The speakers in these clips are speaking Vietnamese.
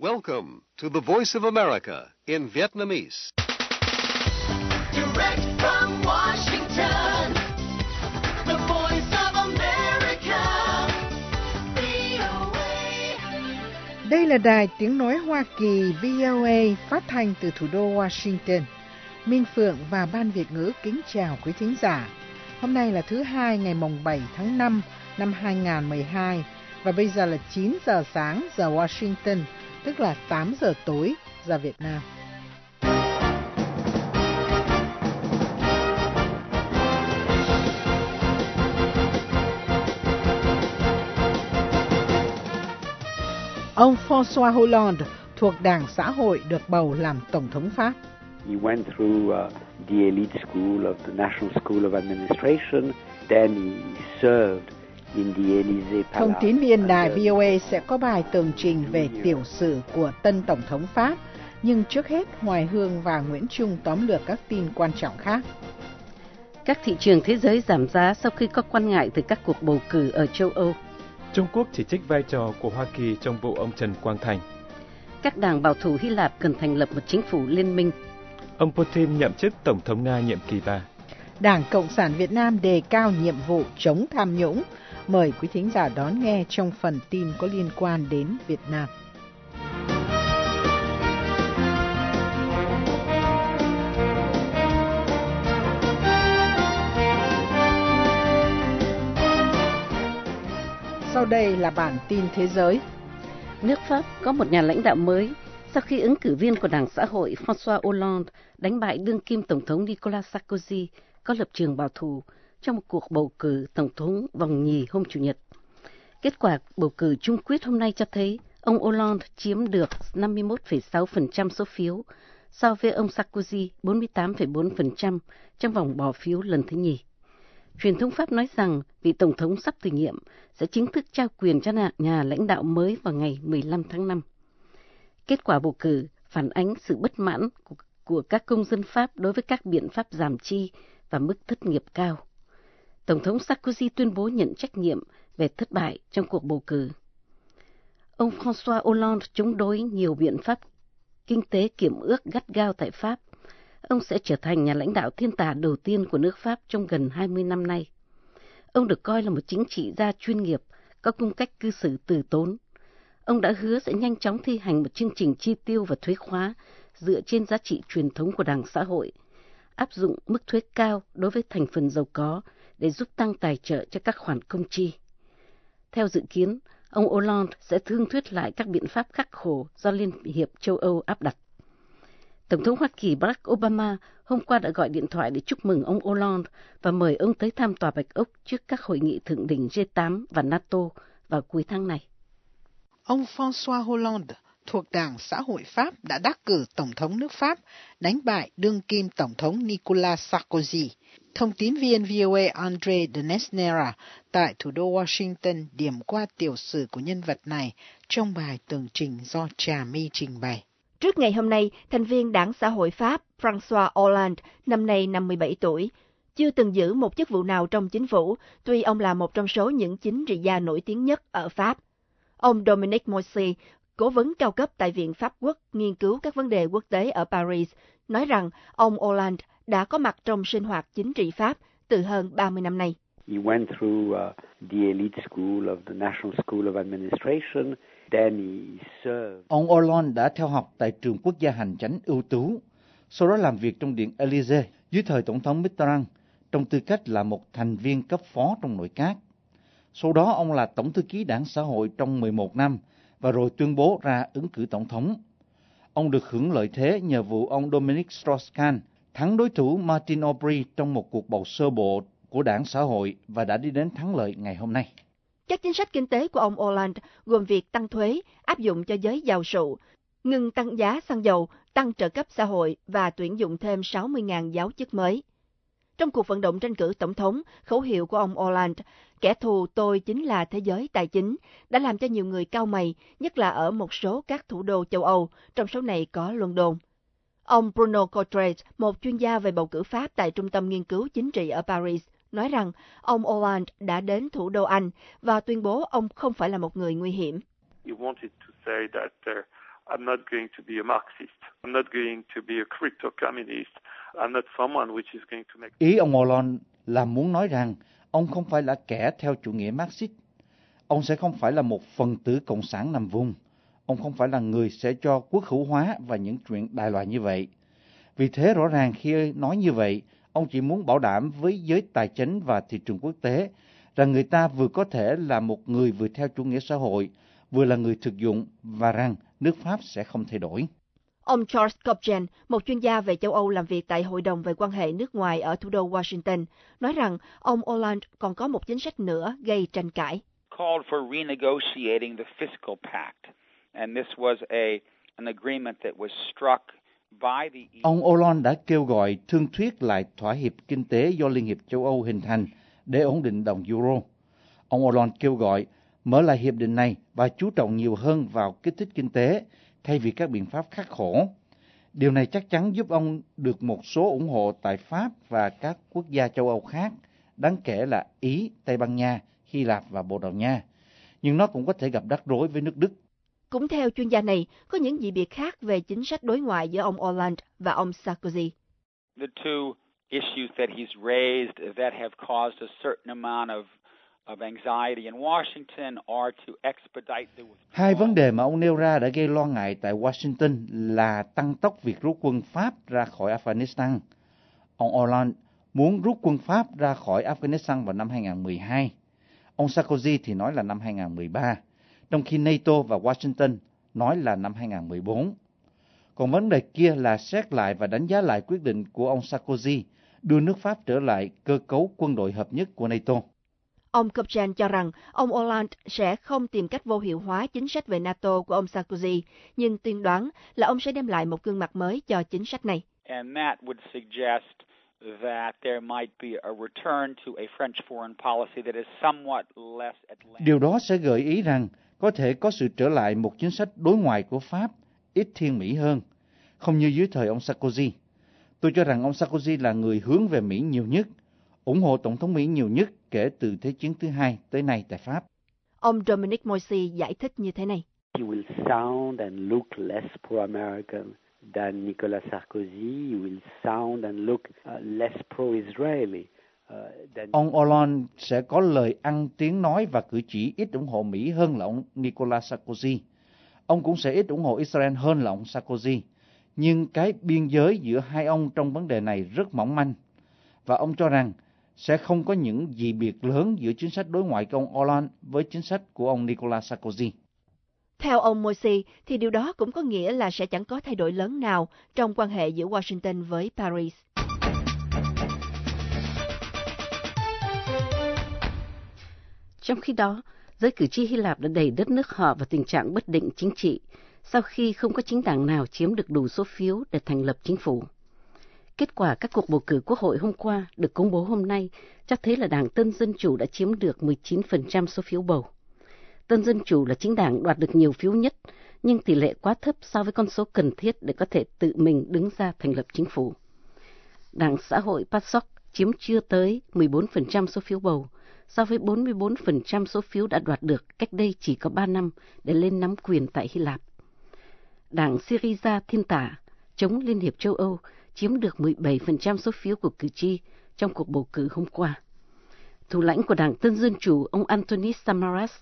Welcome to the Voice of America in Vietnamese. Direct from Washington, the voice of America, VOA. Đây là đài tiếng nói Hoa Kỳ VOA phát thanh từ thủ đô Washington. Minh Phượng và Ban Việt ngữ kính chào quý thính giả. Hôm nay là thứ hai ngày mùng 7 tháng 5 năm 2012 và bây giờ là 9 giờ sáng giờ Washington, tức là 8 giờ tối giờ Việt Nam. Ông François Hollande thuộc Đảng Xã hội được bầu làm Tổng thống Pháp. He went through uh, the elite school of the National School of Administration. Then he served Thông tín viên đài VOA sẽ có bài tường trình về tiểu sử của tân Tổng thống Pháp. Nhưng trước hết, Hoài Hương và Nguyễn Trung tóm lược các tin quan trọng khác. Các thị trường thế giới giảm giá sau khi có quan ngại từ các cuộc bầu cử ở châu Âu. Trung Quốc chỉ trích vai trò của Hoa Kỳ trong vụ ông Trần Quang Thành. Các đảng bảo thủ Hy Lạp cần thành lập một chính phủ liên minh. Ông Putin nhậm chức Tổng thống Nga nhiệm kỳ 3. Đảng Cộng sản Việt Nam đề cao nhiệm vụ chống tham nhũng. Mời quý thính giả đón nghe trong phần tin có liên quan đến Việt Nam. Sau đây là bản tin thế giới. Nước Pháp có một nhà lãnh đạo mới sau khi ứng cử viên của Đảng Xã hội François Hollande đánh bại đương kim Tổng thống Nicolas Sarkozy có lập trường bảo thủ trong một cuộc bầu cử Tổng thống vòng nhì hôm Chủ nhật. Kết quả bầu cử chung quyết hôm nay cho thấy ông Hollande chiếm được 51,6% số phiếu so với ông Sarkozy 48,4% trong vòng bỏ phiếu lần thứ nhì. Truyền thông Pháp nói rằng vị Tổng thống sắp từ nhiệm sẽ chính thức trao quyền cho nhà, nhà lãnh đạo mới vào ngày 15 tháng 5. Kết quả bầu cử phản ánh sự bất mãn của, của các công dân Pháp đối với các biện pháp giảm chi và mức thất nghiệp cao. Tổng thống Sarkozy tuyên bố nhận trách nhiệm về thất bại trong cuộc bầu cử. Ông François Hollande chống đối nhiều biện pháp kinh tế kiểm ước gắt gao tại Pháp. Ông sẽ trở thành nhà lãnh đạo thiên tả đầu tiên của nước Pháp trong gần 20 năm nay. Ông được coi là một chính trị gia chuyên nghiệp, có cung cách cư xử từ tốn. Ông đã hứa sẽ nhanh chóng thi hành một chương trình chi tiêu và thuế khóa dựa trên giá trị truyền thống của Đảng xã hội, áp dụng mức thuế cao đối với thành phần giàu có để giúp tăng tài trợ cho các khoản công chi. Theo dự kiến, ông Hollande sẽ thương thuyết lại các biện pháp khắc khổ do Liên hiệp châu Âu áp đặt. Tổng thống Hoa Kỳ Barack Obama hôm qua đã gọi điện thoại để chúc mừng ông Hollande và mời ông tới thăm Tòa Bạch Ốc trước các hội nghị thượng đỉnh G8 và NATO vào cuối tháng này. Ông François Hollande thuộc Đảng Xã hội Pháp đã đắc cử Tổng thống nước Pháp, đánh bại đương kim Tổng thống Nicolas Sarkozy. Thông tín viên VOA Andre de Nesnera tại thủ đô Washington điểm qua tiểu sử của nhân vật này trong bài tường trình do Trà My trình bày. Trước ngày hôm nay, thành viên Đảng Xã hội Pháp François Hollande, năm nay 57 tuổi, chưa từng giữ một chức vụ nào trong chính phủ, tuy ông là một trong số những chính trị gia nổi tiếng nhất ở Pháp. Ông Dominique Moisi cố vấn cao cấp tại Viện Pháp Quốc nghiên cứu các vấn đề quốc tế ở Paris, nói rằng ông Hollande đã có mặt trong sinh hoạt chính trị Pháp từ hơn 30 năm nay. He went through uh, the elite school of the National School of Administration. Then he served. Ông Hollande đã theo học tại trường quốc gia hành chánh ưu tú, sau đó làm việc trong Điện Elysee dưới thời Tổng thống Mitterrand trong tư cách là một thành viên cấp phó trong nội các. Sau đó ông là Tổng thư ký Đảng Xã hội trong 11 năm và rồi tuyên bố ra ứng cử Tổng thống. Ông được hưởng lợi thế nhờ vụ ông Dominic Strauss-Kahn thắng đối thủ Martin Aubry trong một cuộc bầu sơ bộ của Đảng Xã hội và đã đi đến thắng lợi ngày hôm nay. Các chính sách kinh tế của ông Hollande gồm việc tăng thuế, áp dụng cho giới giàu sụ, ngừng tăng giá xăng dầu, tăng trợ cấp xã hội và tuyển dụng thêm 60.000 giáo chức mới. Trong cuộc vận động tranh cử tổng thống, khẩu hiệu của ông Hollande, kẻ thù tôi chính là thế giới tài chính, đã làm cho nhiều người cao mày, nhất là ở một số các thủ đô châu Âu, trong số này có London. Ông Bruno Cotret, một chuyên gia về bầu cử Pháp tại Trung tâm Nghiên cứu Chính trị ở Paris, nói rằng ông Hollande đã đến thủ đô Anh và tuyên bố ông không phải là một người nguy hiểm. Uh, I'm not going to be a Marxist. I'm not going to be a crypto-communist. Ý ông Hollande là muốn nói rằng ông không phải là kẻ theo chủ nghĩa Marxist. Ông sẽ không phải là một phần tử cộng sản nằm vùng. Ông không phải là người sẽ cho quốc hữu hóa và những chuyện đại loại như vậy. Vì thế rõ ràng khi nói như vậy, ông chỉ muốn bảo đảm với giới tài chính và thị trường quốc tế rằng người ta vừa có thể là một người vừa theo chủ nghĩa xã hội, vừa là người thực dụng và rằng nước Pháp sẽ không thay đổi. Ông Charles Cobden, một chuyên gia về châu Âu làm việc tại Hội đồng về quan hệ nước ngoài ở thủ đô Washington, nói rằng ông Hollande còn có một chính sách nữa gây tranh cãi. called for renegotiating the fiscal pact. And this was a, an agreement that was struck by the EU. Ông Hollande đã kêu gọi thương thuyết lại thỏa hiệp kinh tế do Liên hiệp châu Âu hình thành để ổn định đồng euro. Ông Hollande kêu gọi mở lại hiệp định này và chú trọng nhiều hơn vào kích thích kinh tế thay vì các biện pháp khắc khổ. Điều này chắc chắn giúp ông được một số ủng hộ tại Pháp và các quốc gia châu Âu khác, đáng kể là Ý, Tây Ban Nha, Hy Lạp và Bồ Đào Nha. Nhưng nó cũng có thể gặp rắc rối với nước Đức. Cũng theo chuyên gia này, có những dị biệt khác về chính sách đối ngoại giữa ông Hollande và ông Sarkozy. The two issues that he's raised that have caused a certain amount of Hai vấn đề mà ông nêu ra đã gây lo ngại tại Washington là tăng tốc việc rút quân Pháp ra khỏi Afghanistan. Ông Hollande muốn rút quân Pháp ra khỏi Afghanistan vào năm 2012. Ông Sarkozy thì nói là năm 2013, trong khi NATO và Washington nói là năm 2014. Còn vấn đề kia là xét lại và đánh giá lại quyết định của ông Sarkozy đưa nước Pháp trở lại cơ cấu quân đội hợp nhất của NATO. Ông Cobden cho rằng ông Hollande sẽ không tìm cách vô hiệu hóa chính sách về NATO của ông Sarkozy, nhưng tiên đoán là ông sẽ đem lại một gương mặt mới cho chính sách này. and that would suggest that there might be a return to a French foreign policy that is somewhat less Atlantic. Điều đó sẽ gợi ý rằng có thể có sự trở lại một chính sách đối ngoại của Pháp ít thiên Mỹ hơn, không như dưới thời ông Sarkozy. Tôi cho rằng ông Sarkozy là người hướng về Mỹ nhiều nhất, ủng hộ Tổng thống Mỹ nhiều nhất kể từ Thế chiến thứ hai tới nay tại Pháp. Ông Dominic Moisy giải thích như thế này. He will sound and look less pro-American than Nicolas Sarkozy. He will sound and look uh, less pro-Israeli. Uh, than Ông Hollande sẽ có lời ăn tiếng nói và cử chỉ ít ủng hộ Mỹ hơn là ông Nicolas Sarkozy. Ông cũng sẽ ít ủng hộ Israel hơn là ông Sarkozy. Nhưng cái biên giới giữa hai ông trong vấn đề này rất mỏng manh. Và ông cho rằng sẽ không có những dị biệt lớn giữa chính sách đối ngoại của ông Hollande với chính sách của ông Nicolas Sarkozy. Theo ông Moisy, thì điều đó cũng có nghĩa là sẽ chẳng có thay đổi lớn nào trong quan hệ giữa Washington với Paris. Trong khi đó, giới cử tri Hy Lạp đã đẩy đất nước họ vào tình trạng bất định chính trị sau khi không có chính đảng nào chiếm được đủ số phiếu để thành lập chính phủ. Kết quả các cuộc bầu cử quốc hội hôm qua được công bố hôm nay cho thấy là Đảng Tân Dân Chủ đã chiếm được 19% số phiếu bầu. Tân Dân Chủ là chính đảng đoạt được nhiều phiếu nhất, nhưng tỷ lệ quá thấp so với con số cần thiết để có thể tự mình đứng ra thành lập chính phủ. Đảng xã hội PASOK chiếm chưa tới 14% số phiếu bầu, so với 44% số phiếu đã đoạt được cách đây chỉ có 3 năm để lên nắm quyền tại Hy Lạp. Đảng Syriza Thiên Tả, chống Liên hiệp châu Âu, chiếm được 17% số phiếu của cử tri trong cuộc bầu cử hôm qua. Thủ lãnh của Đảng Tân Dân Chủ, ông Anthony Samaras,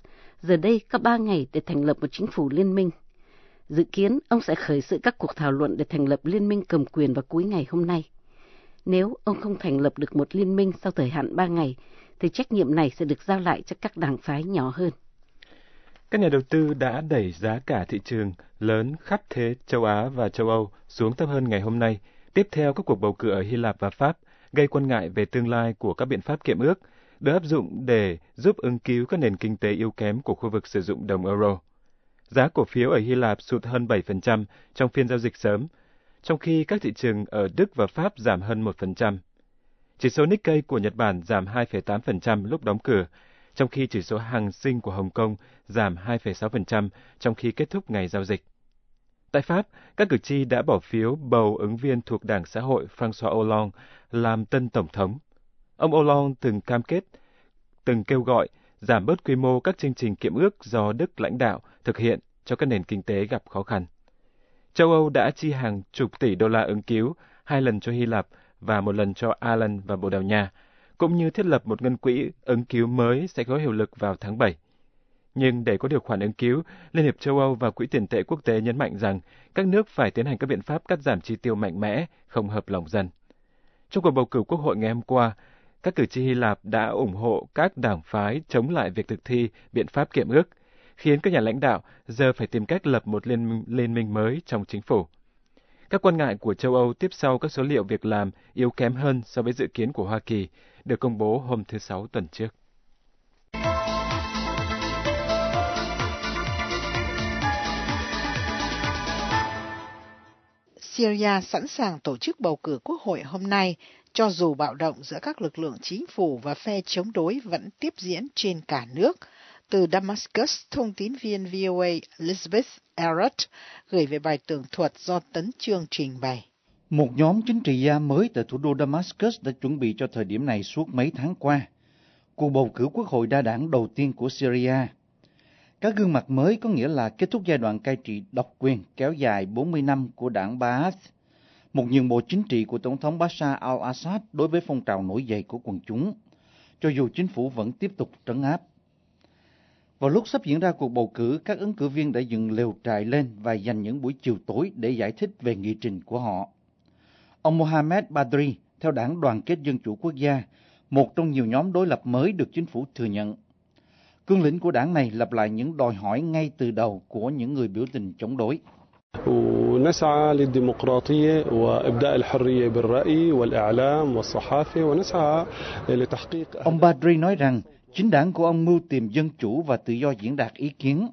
giờ đây có 3 ngày để thành lập một chính phủ liên minh. Dự kiến, ông sẽ khởi sự các cuộc thảo luận để thành lập liên minh cầm quyền vào cuối ngày hôm nay. Nếu ông không thành lập được một liên minh sau thời hạn 3 ngày, thì trách nhiệm này sẽ được giao lại cho các đảng phái nhỏ hơn. Các nhà đầu tư đã đẩy giá cả thị trường lớn khắp thế châu Á và châu Âu xuống thấp hơn ngày hôm nay, tiếp theo các cuộc bầu cử ở Hy Lạp và Pháp, gây quan ngại về tương lai của các biện pháp kiệm ước, được áp dụng để giúp ứng cứu các nền kinh tế yếu kém của khu vực sử dụng đồng euro. Giá cổ phiếu ở Hy Lạp sụt hơn 7% trong phiên giao dịch sớm, trong khi các thị trường ở Đức và Pháp giảm hơn 1%. Chỉ số Nikkei của Nhật Bản giảm 2,8% lúc đóng cửa, trong khi chỉ số hàng sinh của Hồng Kông giảm 2,6% trong khi kết thúc ngày giao dịch. Tại Pháp, các cử tri đã bỏ phiếu bầu ứng viên thuộc Đảng Xã hội François Hollande làm tân Tổng thống. Ông Hollande từng cam kết, từng kêu gọi giảm bớt quy mô các chương trình kiệm ước do Đức lãnh đạo thực hiện cho các nền kinh tế gặp khó khăn. châu Âu đã chi hàng chục tỷ đô la ứng cứu, hai lần cho Hy Lạp và một lần cho Ireland và Bồ Đào Nha, cũng như thiết lập một ngân quỹ ứng cứu mới sẽ có hiệu lực vào tháng 7. Nhưng để có điều khoản ứng cứu, Liên hiệp châu Âu và Quỹ tiền tệ quốc tế nhấn mạnh rằng các nước phải tiến hành các biện pháp cắt giảm chi tiêu mạnh mẽ, không hợp lòng dân. Trong cuộc bầu cử quốc hội ngày hôm qua, các cử tri Hy Lạp đã ủng hộ các đảng phái chống lại việc thực thi biện pháp kiệm ước, khiến các nhà lãnh đạo giờ phải tìm cách lập một liên, liên minh mới trong chính phủ. Các quan ngại của châu Âu tiếp sau các số liệu việc làm yếu kém hơn so với dự kiến của Hoa Kỳ được công bố hôm thứ Sáu tuần trước. Syria sẵn sàng tổ chức bầu cử quốc hội hôm nay, cho dù bạo động giữa các lực lượng chính phủ và phe chống đối vẫn tiếp diễn trên cả nước. Từ Damascus, thông tín viên VOA Elizabeth Elrod gửi về bài tường thuật do Tấn Trương trình bày. Một nhóm chính trị gia mới tại thủ đô Damascus đã chuẩn bị cho thời điểm này suốt mấy tháng qua. Cuộc bầu cử quốc hội đa đảng đầu tiên của Syria. Các gương mặt mới có nghĩa là kết thúc giai đoạn cai trị độc quyền kéo dài 40 năm của đảng Baath, một nhượng bộ chính trị của Tổng thống Bashar al-Assad đối với phong trào nổi dậy của quần chúng, cho dù chính phủ vẫn tiếp tục trấn áp. Vào lúc sắp diễn ra cuộc bầu cử, các ứng cử viên đã dựng lều trại lên và dành những buổi chiều tối để giải thích về nghị trình của họ. Ông Mohamed Badri, theo đảng Đoàn kết Dân chủ Quốc gia, một trong nhiều nhóm đối lập mới được chính phủ thừa nhận. Cương lĩnh của đảng này lặp lại những đòi hỏi ngay từ đầu của những người biểu tình chống đối. ونسعى للديمقراطية وإبداء الحرية بالرأي والإعلام والصحافة ونسعى لتحقيق Ông Badri nói rằng chính đảng của ông mưu tìm dân chủ và tự do diễn đạt ý kiến.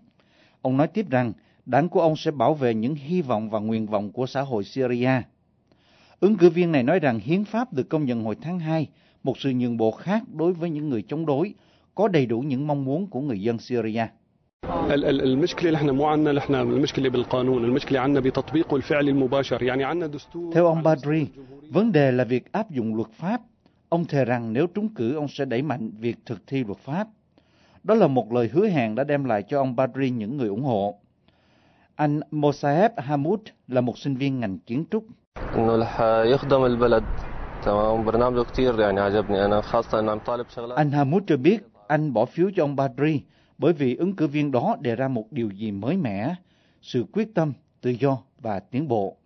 Ông nói tiếp rằng đảng của ông sẽ bảo vệ những hy vọng và nguyện vọng của xã hội Syria. Ứng cử viên này nói rằng hiến pháp được công nhận hồi tháng 2, một sự nhượng bộ khác đối với những người chống đối, có đầy đủ những mong muốn của người dân Syria. Theo ông Badri, vấn đề là việc áp dụng luật pháp. Ông thề rằng nếu trúng cử, ông sẽ đẩy mạnh việc thực thi luật pháp. Đó là một lời hứa hẹn đã đem lại cho ông Badri những người ủng hộ. Anh Mosaeb Hamoud là một sinh viên ngành kiến trúc. Anh Hamoud cho biết anh bỏ phiếu cho ông Badri bởi vì ứng cử viên đó đề ra một điều gì mới mẻ, sự quyết tâm, tự do và tiến bộ.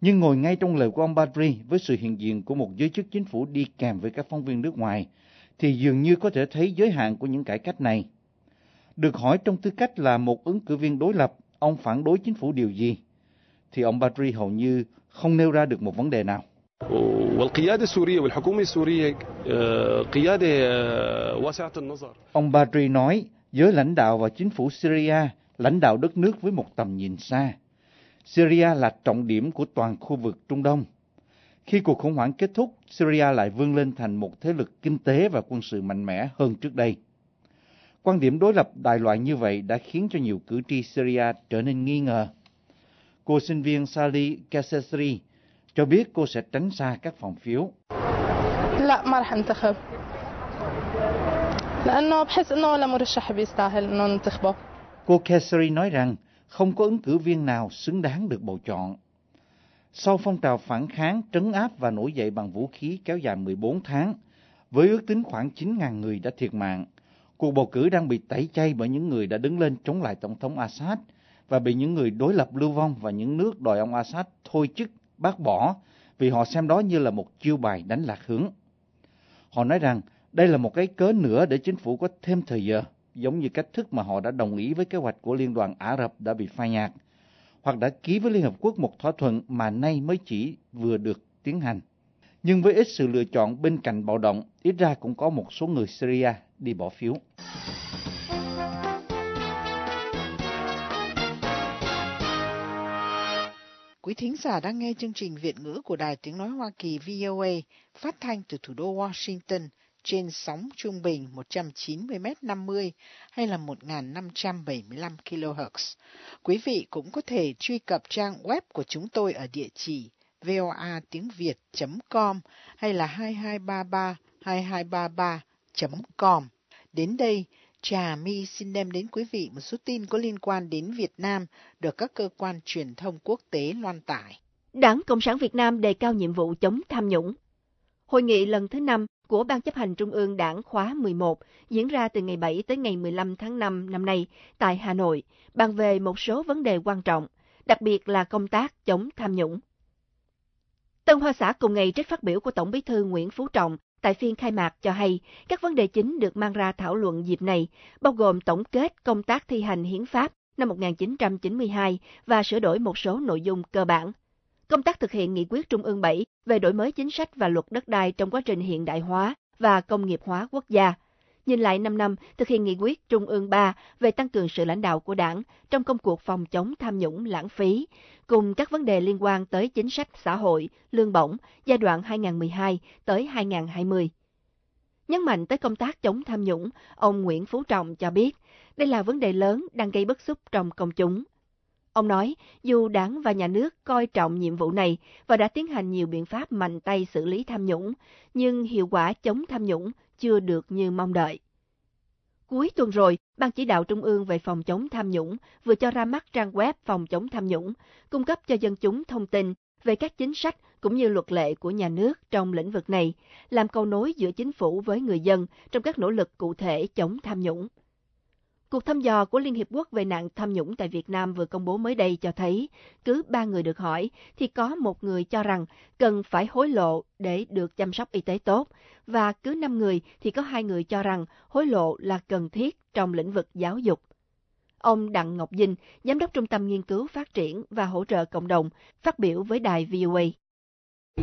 Nhưng ngồi ngay trong lời của ông Badri với sự hiện diện của một giới chức chính phủ đi kèm với các phóng viên nước ngoài, thì dường như có thể thấy giới hạn của những cải cách này. Được hỏi trong tư cách là một ứng cử viên đối lập, ông phản đối chính phủ điều gì? Thì ông Badri hầu như không nêu ra được một vấn đề nào. Ông Badri nói, giới lãnh đạo và chính phủ Syria lãnh đạo đất nước với một tầm nhìn xa. Syria là trọng điểm của toàn khu vực Trung Đông. Khi cuộc khủng hoảng kết thúc, Syria lại vươn lên thành một thế lực kinh tế và quân sự mạnh mẽ hơn trước đây. Quan điểm đối lập đại loại như vậy đã khiến cho nhiều cử tri Syria trở nên nghi ngờ. Cô sinh viên Sally Kassesri cho biết cô sẽ tránh xa các phòng phiếu. لا ما رح انتخب لانه بحس انه ولا مرشح بيستاهل انه ننتخبه Cô Kasseri nói rằng không có ứng cử viên nào xứng đáng được bầu chọn. Sau phong trào phản kháng, trấn áp và nổi dậy bằng vũ khí kéo dài 14 tháng, với ước tính khoảng 9.000 người đã thiệt mạng, cuộc bầu cử đang bị tẩy chay bởi những người đã đứng lên chống lại Tổng thống Assad và bị những người đối lập lưu vong và những nước đòi ông Assad thôi chức, bác bỏ vì họ xem đó như là một chiêu bài đánh lạc hướng. Họ nói rằng đây là một cái cớ nữa để chính phủ có thêm thời giờ, giống như cách thức mà họ đã đồng ý với kế hoạch của Liên đoàn Ả Rập đã bị phai nhạt, hoặc đã ký với Liên Hợp Quốc một thỏa thuận mà nay mới chỉ vừa được tiến hành. Nhưng với ít sự lựa chọn bên cạnh bạo động, ít ra cũng có một số người Syria đi bỏ phiếu. Quý thính giả đang nghe chương trình Việt ngữ của Đài Tiếng Nói Hoa Kỳ VOA phát thanh từ thủ đô Washington trên sóng trung bình 190m50 hay là 1575 kHz. Quý vị cũng có thể truy cập trang web của chúng tôi ở địa chỉ voa tiếng Việt.com hay là 2233 2233.com. Đến đây, Trà My xin đem đến quý vị một số tin có liên quan đến Việt Nam được các cơ quan truyền thông quốc tế loan tải. Đảng Cộng sản Việt Nam đề cao nhiệm vụ chống tham nhũng. Hội nghị lần thứ năm của Ban chấp hành Trung ương Đảng khóa 11 diễn ra từ ngày 7 tới ngày 15 tháng 5 năm nay tại Hà Nội, bàn về một số vấn đề quan trọng, đặc biệt là công tác chống tham nhũng. Tân Hoa Xã cùng ngày trích phát biểu của Tổng bí thư Nguyễn Phú Trọng tại phiên khai mạc cho hay các vấn đề chính được mang ra thảo luận dịp này, bao gồm tổng kết công tác thi hành hiến pháp năm 1992 và sửa đổi một số nội dung cơ bản. Công tác thực hiện nghị quyết Trung ương 7 về đổi mới chính sách và luật đất đai trong quá trình hiện đại hóa và công nghiệp hóa quốc gia. Nhìn lại 5 năm thực hiện nghị quyết Trung ương 3 về tăng cường sự lãnh đạo của đảng trong công cuộc phòng chống tham nhũng lãng phí, cùng các vấn đề liên quan tới chính sách xã hội, lương bổng giai đoạn 2012 tới 2020. Nhấn mạnh tới công tác chống tham nhũng, ông Nguyễn Phú Trọng cho biết đây là vấn đề lớn đang gây bức xúc trong công chúng. Ông nói, dù đảng và nhà nước coi trọng nhiệm vụ này và đã tiến hành nhiều biện pháp mạnh tay xử lý tham nhũng, nhưng hiệu quả chống tham nhũng chưa được như mong đợi. Cuối tuần rồi, Ban chỉ đạo Trung ương về phòng chống tham nhũng vừa cho ra mắt trang web phòng chống tham nhũng, cung cấp cho dân chúng thông tin về các chính sách cũng như luật lệ của nhà nước trong lĩnh vực này, làm cầu nối giữa chính phủ với người dân trong các nỗ lực cụ thể chống tham nhũng. Cuộc thăm dò của Liên Hiệp Quốc về nạn tham nhũng tại Việt Nam vừa công bố mới đây cho thấy, cứ ba người được hỏi thì có một người cho rằng cần phải hối lộ để được chăm sóc y tế tốt, và cứ năm người thì có hai người cho rằng hối lộ là cần thiết trong lĩnh vực giáo dục. Ông Đặng Ngọc Dinh, Giám đốc Trung tâm Nghiên cứu Phát triển và Hỗ trợ Cộng đồng, phát biểu với đài VOA.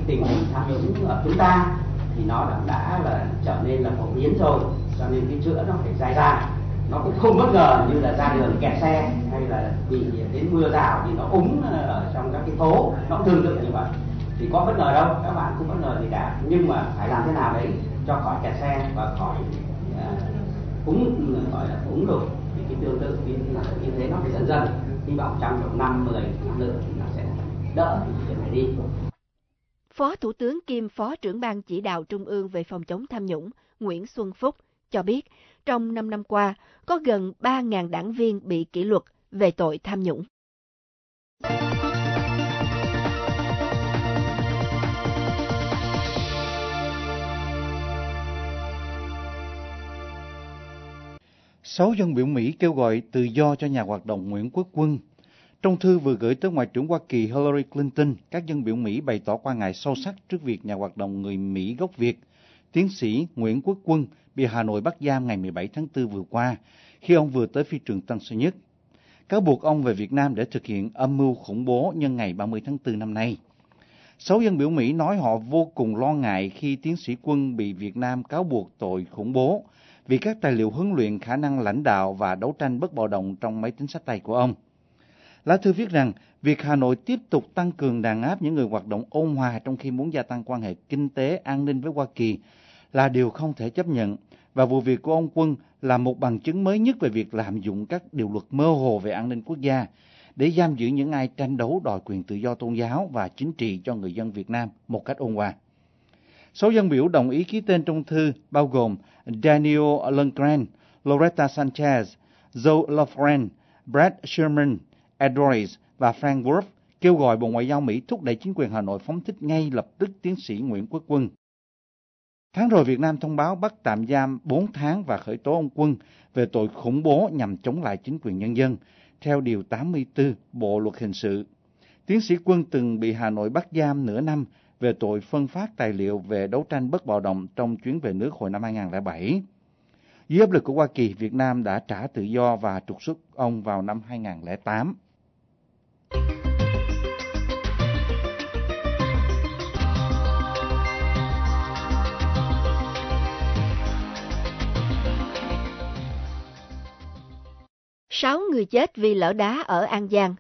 Tình hình tham nhũng ở chúng ta thì nó đã, đã là trở nên là phổ biến rồi, cho nên cái chữa nó phải dài dài nó cũng không bất ngờ như là ra đường kẹt xe hay là bị đến mưa rào thì nó úng ở trong các cái phố. Nó cũng tương tự như vậy. Thì có bất ngờ đâu các bạn cũng bất ngờ gì cả. Nhưng mà phải làm thế nào đấy cho khỏi kẹt xe và khỏi uh, úng gọi là úng đục thì cái tương tự như là như thế nó phải dần dần. Hy vọng trong độ năm mười năm nữa thì nó sẽ đỡ cái chuyện này đi. Phó Thủ tướng kiêm Phó trưởng ban chỉ đạo Trung ương về phòng chống tham nhũng Nguyễn Xuân Phúc cho biết trong 5 năm qua có gần 3.000 đảng viên bị kỷ luật về tội tham nhũng. Sáu dân biểu Mỹ kêu gọi tự do cho nhà hoạt động Nguyễn Quốc Quân. Trong thư vừa gửi tới Ngoại trưởng Hoa Kỳ Hillary Clinton, các dân biểu Mỹ bày tỏ quan ngại sâu sắc trước việc nhà hoạt động người Mỹ gốc Việt, tiến sĩ Nguyễn Quốc Quân bị Hà Nội bắt giam ngày 17 tháng 4 vừa qua khi ông vừa tới phi trường Tân Sơn Nhất. Cáo buộc ông về Việt Nam để thực hiện âm mưu khủng bố nhân ngày 30 tháng 4 năm nay. Sáu dân biểu Mỹ nói họ vô cùng lo ngại khi tiến sĩ quân bị Việt Nam cáo buộc tội khủng bố vì các tài liệu huấn luyện khả năng lãnh đạo và đấu tranh bất bạo động trong máy tính sách tay của ông. Lá thư viết rằng việc Hà Nội tiếp tục tăng cường đàn áp những người hoạt động ôn hòa trong khi muốn gia tăng quan hệ kinh tế, an ninh với Hoa Kỳ là điều không thể chấp nhận và vụ việc của ông Quân là một bằng chứng mới nhất về việc lạm dụng các điều luật mơ hồ về an ninh quốc gia để giam giữ những ai tranh đấu đòi quyền tự do tôn giáo và chính trị cho người dân Việt Nam một cách ôn hòa. Số dân biểu đồng ý ký tên trong thư bao gồm Daniel Lundgren, Loretta Sanchez, Joe Lofgren, Brad Sherman, Ed Royce và Frank Wolf kêu gọi Bộ Ngoại giao Mỹ thúc đẩy chính quyền Hà Nội phóng thích ngay lập tức tiến sĩ Nguyễn Quốc Quân. Tháng rồi Việt Nam thông báo bắt tạm giam 4 tháng và khởi tố ông Quân về tội khủng bố nhằm chống lại chính quyền nhân dân, theo Điều 84 Bộ Luật Hình sự. Tiến sĩ Quân từng bị Hà Nội bắt giam nửa năm về tội phân phát tài liệu về đấu tranh bất bạo động trong chuyến về nước hồi năm 2007. Dưới áp lực của Hoa Kỳ, Việt Nam đã trả tự do và trục xuất ông vào năm 2008. Sáu người chết vì lở đá ở An Giang.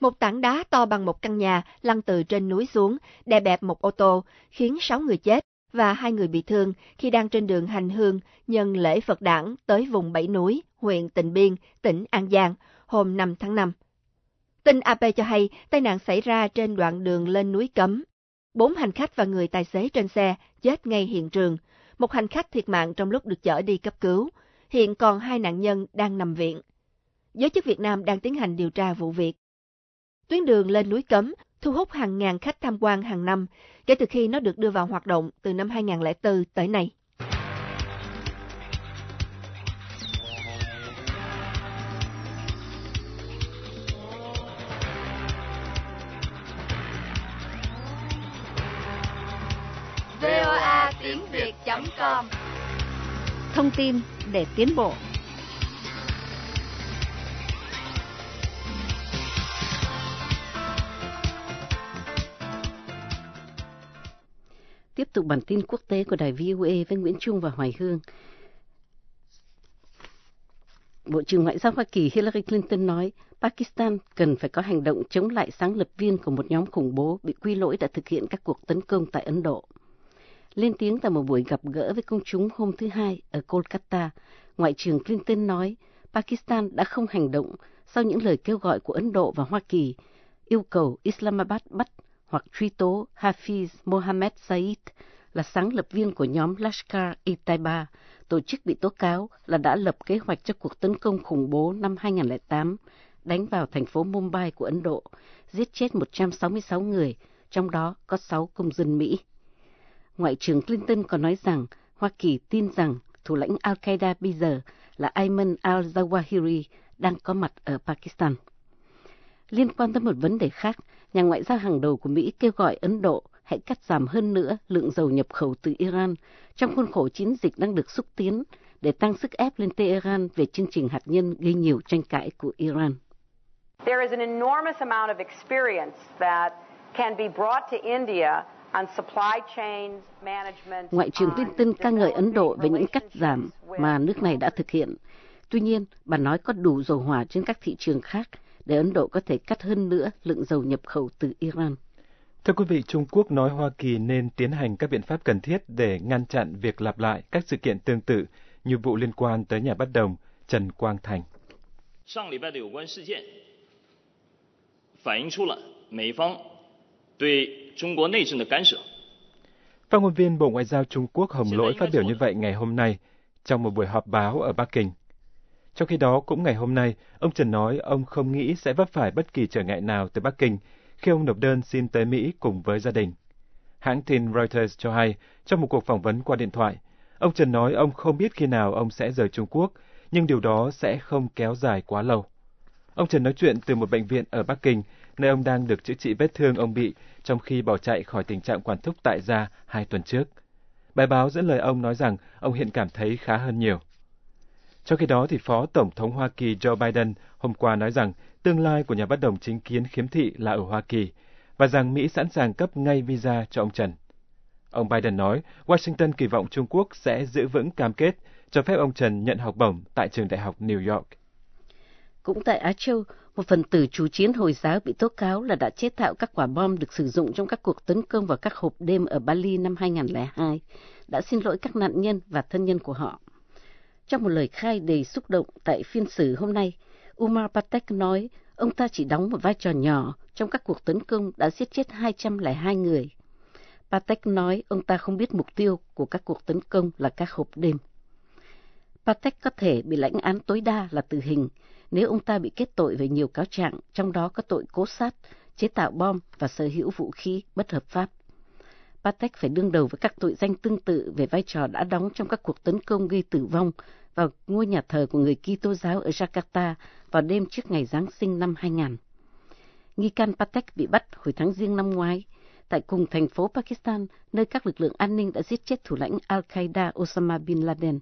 Một tảng đá to bằng một căn nhà lăn từ trên núi xuống, đè bẹp một ô tô, khiến sáu người chết và hai người bị thương khi đang trên đường hành hương nhân lễ Phật đản tới vùng Bảy Núi, huyện Tịnh Biên, tỉnh An Giang, hôm 5 tháng 5. Tin AP cho hay tai nạn xảy ra trên đoạn đường lên núi Cấm. Bốn hành khách và người tài xế trên xe chết ngay hiện trường. Một hành khách thiệt mạng trong lúc được chở đi cấp cứu. hiện còn hai nạn nhân đang nằm viện. Giới chức Việt Nam đang tiến hành điều tra vụ việc. Tuyến đường lên núi Cấm thu hút hàng ngàn khách tham quan hàng năm kể từ khi nó được đưa vào hoạt động từ năm 2004 tới nay. VOA tiếng Việt.com Thông tin để tiến bộ. Tiếp tục bản tin quốc tế của đài VOA với Nguyễn Trung và Hoài Hương. Bộ trưởng Ngoại giao Hoa Kỳ Hillary Clinton nói Pakistan cần phải có hành động chống lại sáng lập viên của một nhóm khủng bố bị quy lỗi đã thực hiện các cuộc tấn công tại Ấn Độ. Lên tiếng tại một buổi gặp gỡ với công chúng hôm thứ Hai ở Kolkata, Ngoại trưởng Clinton nói Pakistan đã không hành động sau những lời kêu gọi của Ấn Độ và Hoa Kỳ yêu cầu Islamabad bắt hoặc truy tố Hafiz Mohammed Said là sáng lập viên của nhóm Lashkar-e-Taiba, tổ chức bị tố cáo là đã lập kế hoạch cho cuộc tấn công khủng bố năm 2008, đánh vào thành phố Mumbai của Ấn Độ, giết chết 166 người, trong đó có 6 công dân Mỹ. Ngoại trưởng Clinton còn nói rằng Hoa Kỳ tin rằng thủ lãnh Al-Qaeda bây giờ là Ayman al-Zawahiri đang có mặt ở Pakistan. Liên quan tới một vấn đề khác, nhà ngoại giao hàng đầu của Mỹ kêu gọi Ấn Độ hãy cắt giảm hơn nữa lượng dầu nhập khẩu từ Iran trong khuôn khổ chiến dịch đang được xúc tiến để tăng sức ép lên Tehran về chương trình hạt nhân gây nhiều tranh cãi của Iran. There is an enormous amount of experience that can be brought to India. Ngoại trưởng Clinton ca ngợi Ấn Độ về những cắt giảm mà nước này đã thực hiện. Tuy nhiên, bà nói có đủ dầu hỏa trên các thị trường khác để Ấn Độ có thể cắt hơn nữa lượng dầu nhập khẩu từ Iran. Thưa quý vị, Trung Quốc nói Hoa Kỳ nên tiến hành các biện pháp cần thiết để ngăn chặn việc lặp lại các sự kiện tương tự như vụ liên quan tới nhà bất đồng Trần Quang Thành. Phát ngôn viên Bộ Ngoại giao Trung Quốc Hồng Lỗi phát biểu như vậy ngày hôm nay trong một buổi họp báo ở Bắc Kinh. Trong khi đó, cũng ngày hôm nay, ông Trần nói ông không nghĩ sẽ vấp phải bất kỳ trở ngại nào từ Bắc Kinh khi ông nộp đơn xin tới Mỹ cùng với gia đình. Hãng tin Reuters cho hay, trong một cuộc phỏng vấn qua điện thoại, ông Trần nói ông không biết khi nào ông sẽ rời Trung Quốc, nhưng điều đó sẽ không kéo dài quá lâu. Ông Trần nói chuyện từ một bệnh viện ở Bắc Kinh, nơi ông đang được chữa trị vết thương ông bị trong khi bỏ chạy khỏi tình trạng quản thúc tại gia hai tuần trước. Bài báo dẫn lời ông nói rằng ông hiện cảm thấy khá hơn nhiều. Trong khi đó, thì Phó Tổng thống Hoa Kỳ Joe Biden hôm qua nói rằng tương lai của nhà bất đồng chính kiến khiếm thị là ở Hoa Kỳ và rằng Mỹ sẵn sàng cấp ngay visa cho ông Trần. Ông Biden nói Washington kỳ vọng Trung Quốc sẽ giữ vững cam kết cho phép ông Trần nhận học bổng tại trường đại học New York. Cũng tại Á Châu, một phần tử chủ chiến Hồi giáo bị tố cáo là đã chế tạo các quả bom được sử dụng trong các cuộc tấn công vào các hộp đêm ở Bali năm 2002, đã xin lỗi các nạn nhân và thân nhân của họ. Trong một lời khai đầy xúc động tại phiên xử hôm nay, Umar Patek nói ông ta chỉ đóng một vai trò nhỏ trong các cuộc tấn công đã giết chết 202 người. Patek nói ông ta không biết mục tiêu của các cuộc tấn công là các hộp đêm. Patek có thể bị lãnh án tối đa là tử hình nếu ông ta bị kết tội về nhiều cáo trạng, trong đó có tội cố sát, chế tạo bom và sở hữu vũ khí bất hợp pháp. Patek phải đương đầu với các tội danh tương tự về vai trò đã đóng trong các cuộc tấn công gây tử vong vào ngôi nhà thờ của người Kitô giáo ở Jakarta vào đêm trước ngày Giáng sinh năm 2000. Nghi can Patek bị bắt hồi tháng riêng năm ngoái tại cùng thành phố Pakistan, nơi các lực lượng an ninh đã giết chết thủ lãnh Al-Qaeda Osama Bin Laden.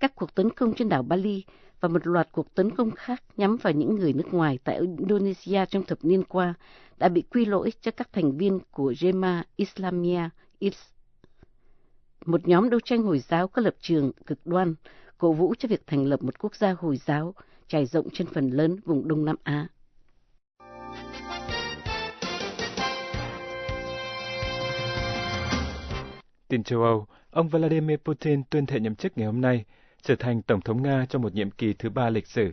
Các cuộc tấn công trên đảo Bali và một loạt cuộc tấn công khác nhắm vào những người nước ngoài tại Indonesia trong thập niên qua đã bị quy lỗi cho các thành viên của Jemaah Islamia, Is, một nhóm đấu tranh Hồi giáo có lập trường cực đoan, cổ vũ cho việc thành lập một quốc gia Hồi giáo trải rộng trên phần lớn vùng Đông Nam Á. Tin châu Âu, ông Vladimir Putin tuyên thệ nhậm chức ngày hôm nay, trở thành Tổng thống Nga trong một nhiệm kỳ thứ ba lịch sử.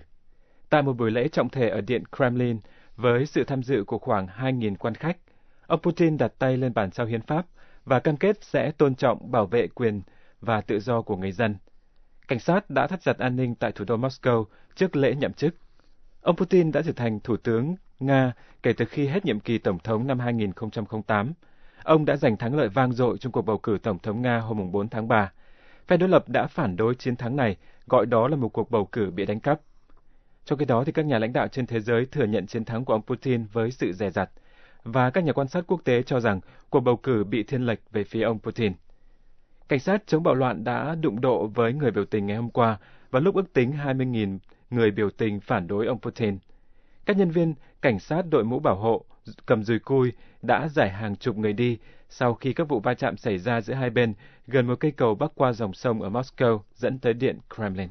Tại một buổi lễ trọng thể ở Điện Kremlin, với sự tham dự của khoảng 2.000 quan khách, ông Putin đặt tay lên bản sao hiến pháp và cam kết sẽ tôn trọng bảo vệ quyền và tự do của người dân. cảnh sát đã thắt chặt an ninh tại thủ đô Moscow trước lễ nhậm chức. Ông Putin đã trở thành thủ tướng Nga kể từ khi hết nhiệm kỳ tổng thống năm 2008. Ông đã giành thắng lợi vang dội trong cuộc bầu cử tổng thống Nga hôm 4 tháng 3. Phe đối lập đã phản đối chiến thắng này, gọi đó là một cuộc bầu cử bị đánh cắp. Trong khi đó, thì các nhà lãnh đạo trên thế giới thừa nhận chiến thắng của ông Putin với sự dè dặt, và các nhà quan sát quốc tế cho rằng cuộc bầu cử bị thiên lệch về phía ông Putin. Cảnh sát chống bạo loạn đã đụng độ với người biểu tình ngày hôm qua, và lúc ước tính 20.000 người biểu tình phản đối ông Putin. Các nhân viên cảnh sát đội mũ bảo hộ cầm dùi cui đã giải hàng chục người đi sau khi các vụ va chạm xảy ra giữa hai bên gần một cây cầu bắc qua dòng sông ở Moscow dẫn tới điện Kremlin.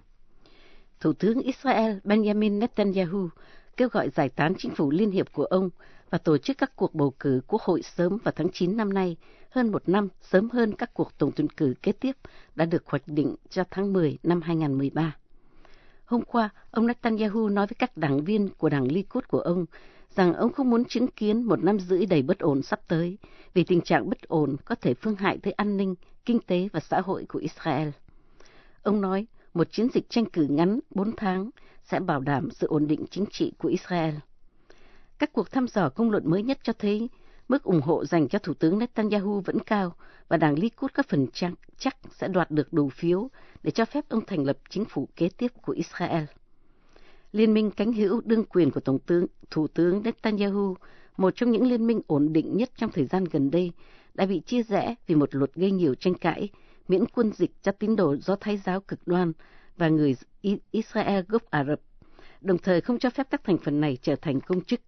Thủ tướng Israel Benjamin Netanyahu kêu gọi giải tán chính phủ liên hiệp của ông và tổ chức các cuộc bầu cử quốc hội sớm vào tháng 9 năm nay, hơn một năm sớm hơn các cuộc tổng tuyển cử kế tiếp đã được hoạch định cho tháng 10 năm 2013. Hôm qua, ông Netanyahu nói với các đảng viên của đảng Likud của ông rằng ông không muốn chứng kiến một năm rưỡi đầy bất ổn sắp tới, vì tình trạng bất ổn có thể phương hại tới an ninh, kinh tế và xã hội của Israel. Ông nói một chiến dịch tranh cử ngắn 4 tháng sẽ bảo đảm sự ổn định chính trị của Israel. Các cuộc thăm dò công luận mới nhất cho thấy mức ủng hộ dành cho Thủ tướng Netanyahu vẫn cao và đảng Likud có phần chắc, chắc sẽ đoạt được đủ phiếu để cho phép ông thành lập chính phủ kế tiếp của Israel. Liên minh cánh hữu đương quyền của Tổng tướng, Thủ tướng Netanyahu, một trong những liên minh ổn định nhất trong thời gian gần đây, đã bị chia rẽ vì một luật gây nhiều tranh cãi, miễn quân dịch cho tín đồ do Thái giáo cực đoan và người Israel gốc Ả Rập, đồng thời không cho phép các thành phần này trở thành công chức.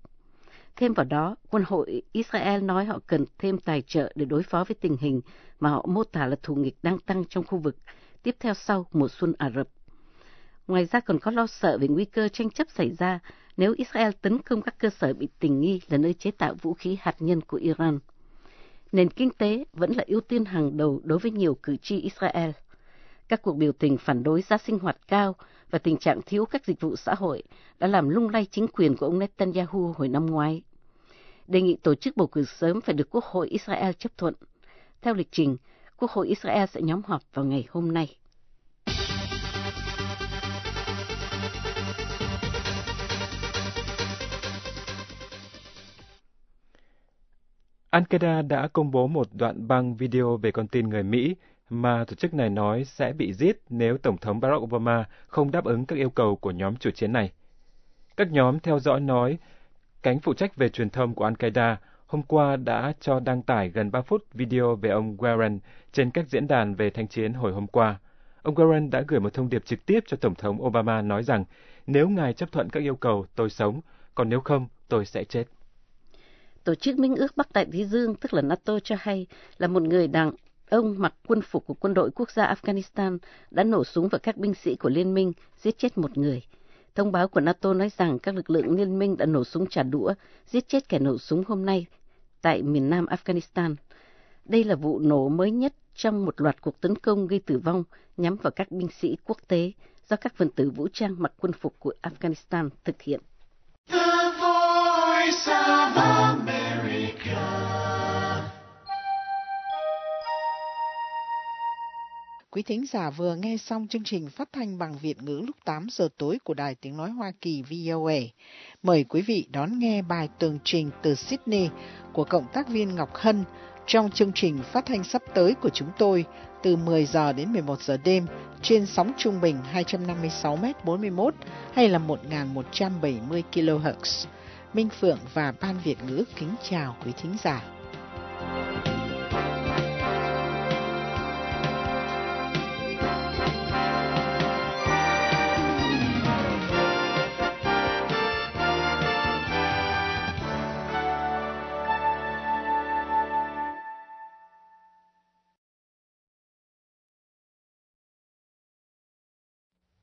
Thêm vào đó, quân hội Israel nói họ cần thêm tài trợ để đối phó với tình hình mà họ mô tả là thù nghịch đang tăng trong khu vực, tiếp theo sau mùa xuân Ả Rập. Ngoài ra còn có lo sợ về nguy cơ tranh chấp xảy ra nếu Israel tấn công các cơ sở bị tình nghi là nơi chế tạo vũ khí hạt nhân của Iran. Nền kinh tế vẫn là ưu tiên hàng đầu đối với nhiều cử tri Israel. Các cuộc biểu tình phản đối giá sinh hoạt cao và tình trạng thiếu các dịch vụ xã hội đã làm lung lay chính quyền của ông Netanyahu hồi năm ngoái. Đề nghị tổ chức bầu cử sớm phải được Quốc hội Israel chấp thuận. Theo lịch trình, Quốc hội Israel sẽ nhóm họp vào ngày hôm nay. Al-Qaeda đã công bố một đoạn băng video về con tin người Mỹ mà tổ chức này nói sẽ bị giết nếu Tổng thống Barack Obama không đáp ứng các yêu cầu của nhóm chủ chiến này. Các nhóm theo dõi nói cánh phụ trách về truyền thông của Al-Qaeda hôm qua đã cho đăng tải gần 3 phút video về ông Warren trên các diễn đàn về thanh chiến hồi hôm qua. Ông Warren đã gửi một thông điệp trực tiếp cho Tổng thống Obama nói rằng nếu ngài chấp thuận các yêu cầu, tôi sống, còn nếu không, tôi sẽ chết. Tổ chức Minh ước Bắc Đại Tây Dương, tức là NATO cho hay là một người đàn ông mặc quân phục của quân đội quốc gia Afghanistan đã nổ súng vào các binh sĩ của liên minh, giết chết một người. Thông báo của NATO nói rằng các lực lượng liên minh đã nổ súng trả đũa, giết chết kẻ nổ súng hôm nay tại miền nam Afghanistan. Đây là vụ nổ mới nhất trong một loạt cuộc tấn công gây tử vong nhắm vào các binh sĩ quốc tế do các phần tử vũ trang mặc quân phục của Afghanistan thực hiện. The Voice of America. Quý thính giả vừa nghe xong chương trình phát thanh bằng Việt ngữ lúc 8 giờ tối của Đài Tiếng Nói Hoa Kỳ VOA. Mời quý vị đón nghe bài tường trình từ Sydney của Cộng tác viên Ngọc Hân trong chương trình phát thanh sắp tới của chúng tôi từ 10 giờ đến 11 giờ đêm trên sóng trung bình 256m41 hay là 1170 kHz. Minh Phượng và Ban Việt ngữ kính chào quý thính giả.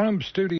From studio